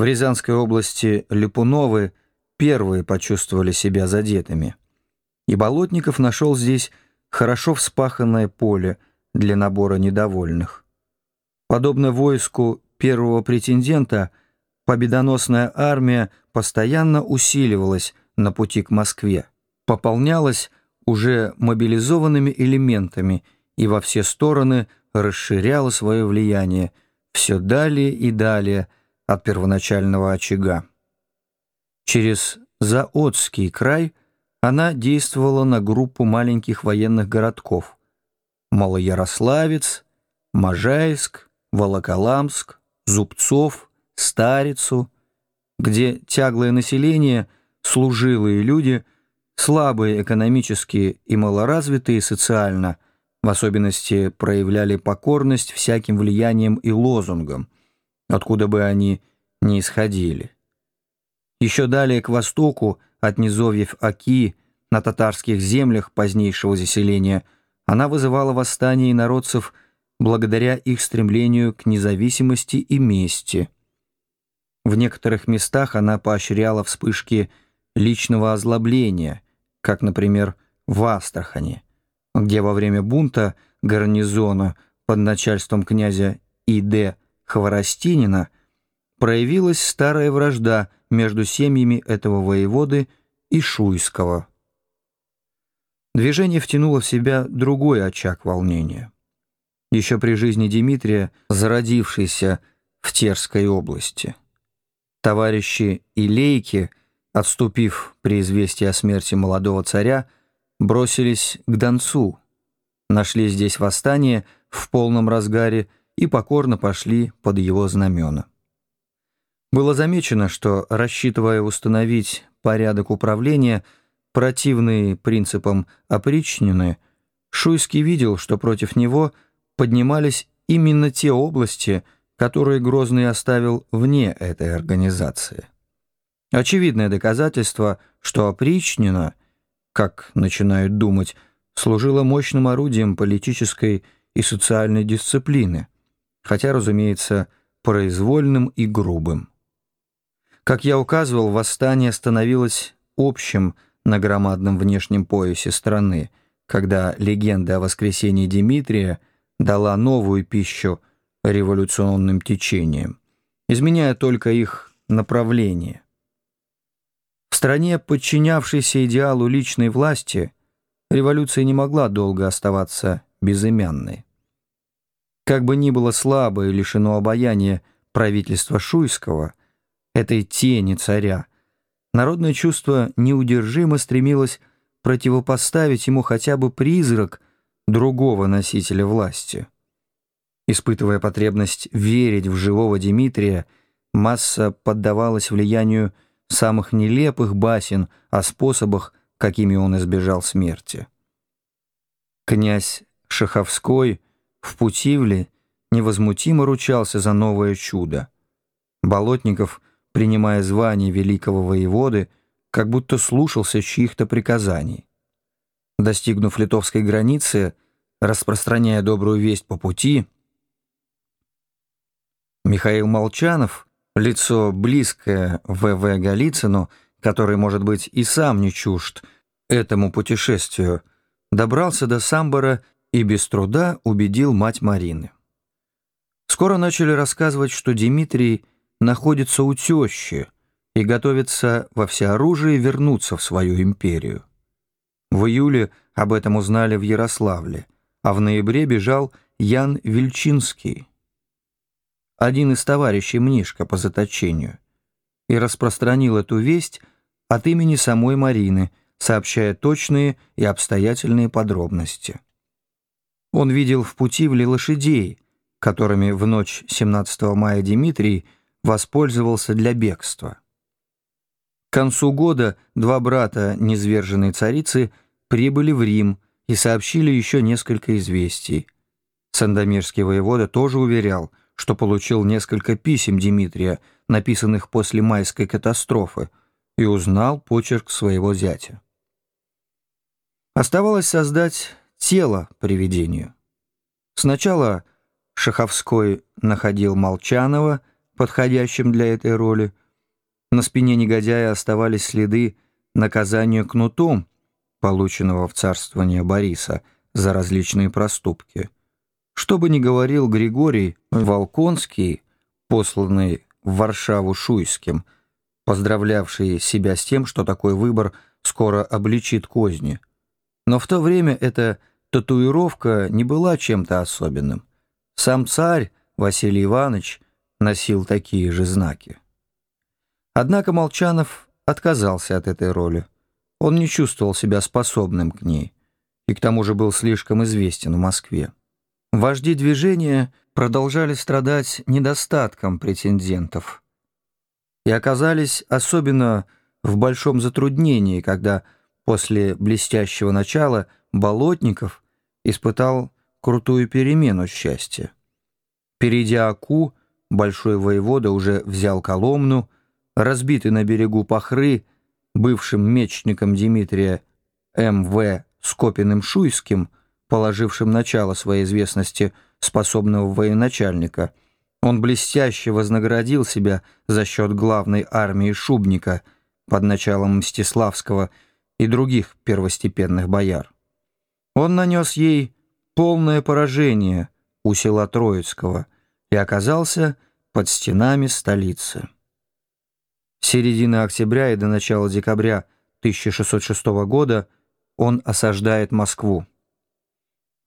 В Рязанской области Липуновы первые почувствовали себя задетыми. И Болотников нашел здесь хорошо вспаханное поле для набора недовольных. Подобно войску первого претендента, победоносная армия постоянно усиливалась на пути к Москве, пополнялась уже мобилизованными элементами и во все стороны расширяла свое влияние все далее и далее от первоначального очага. Через Заотский край она действовала на группу маленьких военных городков Малоярославец, Можайск, Волоколамск, Зубцов, Старицу, где тяглое население, служилые люди, слабые экономически и малоразвитые социально, в особенности проявляли покорность всяким влиянием и лозунгам, откуда бы они ни исходили. Еще далее к востоку, от низовьев Аки, на татарских землях позднейшего заселения, она вызывала восстание народцев благодаря их стремлению к независимости и мести. В некоторых местах она поощряла вспышки личного озлобления, как, например, в Астрахани, где во время бунта гарнизона под начальством князя И.Д. Хворостинина проявилась старая вражда между семьями этого воеводы и Шуйского. Движение втянуло в себя другой очаг волнения. Еще при жизни Дмитрия, зародившийся в Терской области. Товарищи Илейки, отступив при известии о смерти молодого царя, бросились к Донцу, нашли здесь восстание в полном разгаре и покорно пошли под его знамена. Было замечено, что, рассчитывая установить порядок управления, противный принципам опричнины, Шуйский видел, что против него поднимались именно те области, которые Грозный оставил вне этой организации. Очевидное доказательство, что опричнина, как начинают думать, служила мощным орудием политической и социальной дисциплины, хотя, разумеется, произвольным и грубым. Как я указывал, восстание становилось общим на громадном внешнем поясе страны, когда легенда о воскресении Дмитрия дала новую пищу революционным течениям, изменяя только их направление. В стране, подчинявшейся идеалу личной власти, революция не могла долго оставаться безымянной. Как бы ни было слабо и лишено обаяния правительства Шуйского – этой тени царя, народное чувство неудержимо стремилось противопоставить ему хотя бы призрак другого носителя власти. Испытывая потребность верить в живого Дмитрия, масса поддавалась влиянию самых нелепых басен о способах, какими он избежал смерти. Князь Шаховской в Путивле невозмутимо ручался за новое чудо. Болотников принимая звание великого воеводы, как будто слушался чьих-то приказаний. Достигнув литовской границы, распространяя добрую весть по пути, Михаил Молчанов, лицо близкое В.В. Голицыну, который, может быть, и сам не чужд этому путешествию, добрался до Самбора и без труда убедил мать Марины. Скоро начали рассказывать, что Дмитрий находится у тещи и готовится во всеоружии вернуться в свою империю. В июле об этом узнали в Ярославле, а в ноябре бежал Ян Вильчинский, один из товарищей Мнишка по заточению, и распространил эту весть от имени самой Марины, сообщая точные и обстоятельные подробности. Он видел в пути в лошадей, которыми в ночь 17 мая Дмитрий воспользовался для бегства. К концу года два брата низверженной царицы прибыли в Рим и сообщили еще несколько известий. Сандомирский воевода тоже уверял, что получил несколько писем Дмитрия, написанных после майской катастрофы, и узнал почерк своего зятя. Оставалось создать тело привидению. Сначала Шаховской находил Молчанова, подходящим для этой роли. На спине негодяя оставались следы наказания кнутом, полученного в царствование Бориса за различные проступки. Что бы ни говорил Григорий Волконский, посланный в Варшаву Шуйским, поздравлявший себя с тем, что такой выбор скоро обличит козни. Но в то время эта татуировка не была чем-то особенным. Сам царь Василий Иванович носил такие же знаки. Однако Молчанов отказался от этой роли. Он не чувствовал себя способным к ней и к тому же был слишком известен в Москве. Вожди движения продолжали страдать недостатком претендентов и оказались особенно в большом затруднении, когда после блестящего начала Болотников испытал крутую перемену счастья. Перейдя Аку, большой воевода уже взял Коломну, разбитый на берегу Пахры, бывшим мечником Дмитрия М.В. Скопиным-Шуйским, положившим начало своей известности способного военачальника, он блестяще вознаградил себя за счет главной армии Шубника под началом Мстиславского и других первостепенных бояр. Он нанес ей полное поражение у села Троицкого и оказался под стенами столицы. С середины октября и до начала декабря 1606 года он осаждает Москву.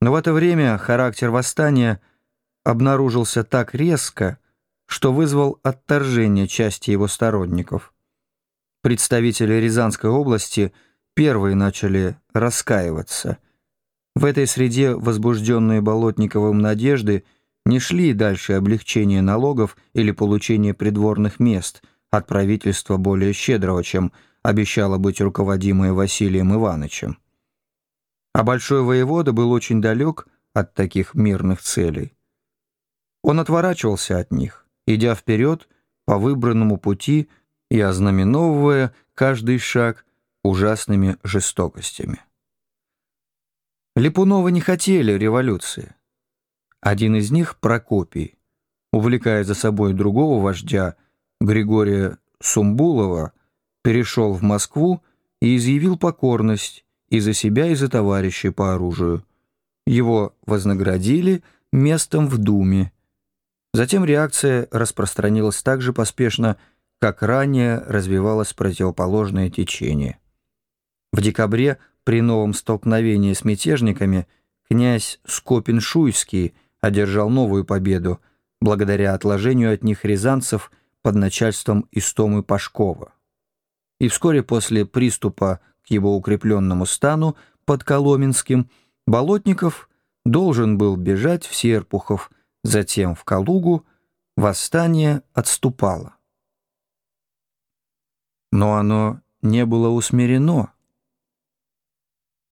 Но в это время характер восстания обнаружился так резко, что вызвал отторжение части его сторонников. Представители Рязанской области первые начали раскаиваться. В этой среде возбужденные Болотниковым надежды не шли дальше облегчения налогов или получения придворных мест – от правительства более щедрого, чем обещало быть руководимое Василием Ивановичем. А большой воевода был очень далек от таких мирных целей. Он отворачивался от них, идя вперед по выбранному пути и ознаменовывая каждый шаг ужасными жестокостями. Липуновы не хотели революции. Один из них, Прокопий, увлекая за собой другого вождя, Григория Сумбулова перешел в Москву и изъявил покорность и за себя, и за товарищей по оружию. Его вознаградили местом в Думе. Затем реакция распространилась так же поспешно, как ранее развивалось противоположное течение. В декабре при новом столкновении с мятежниками князь Скопин-Шуйский одержал новую победу благодаря отложению от них рязанцев – под начальством Истомы Пашкова. И вскоре после приступа к его укрепленному стану под Коломенским Болотников должен был бежать в Серпухов, затем в Калугу, восстание отступало. Но оно не было усмирено.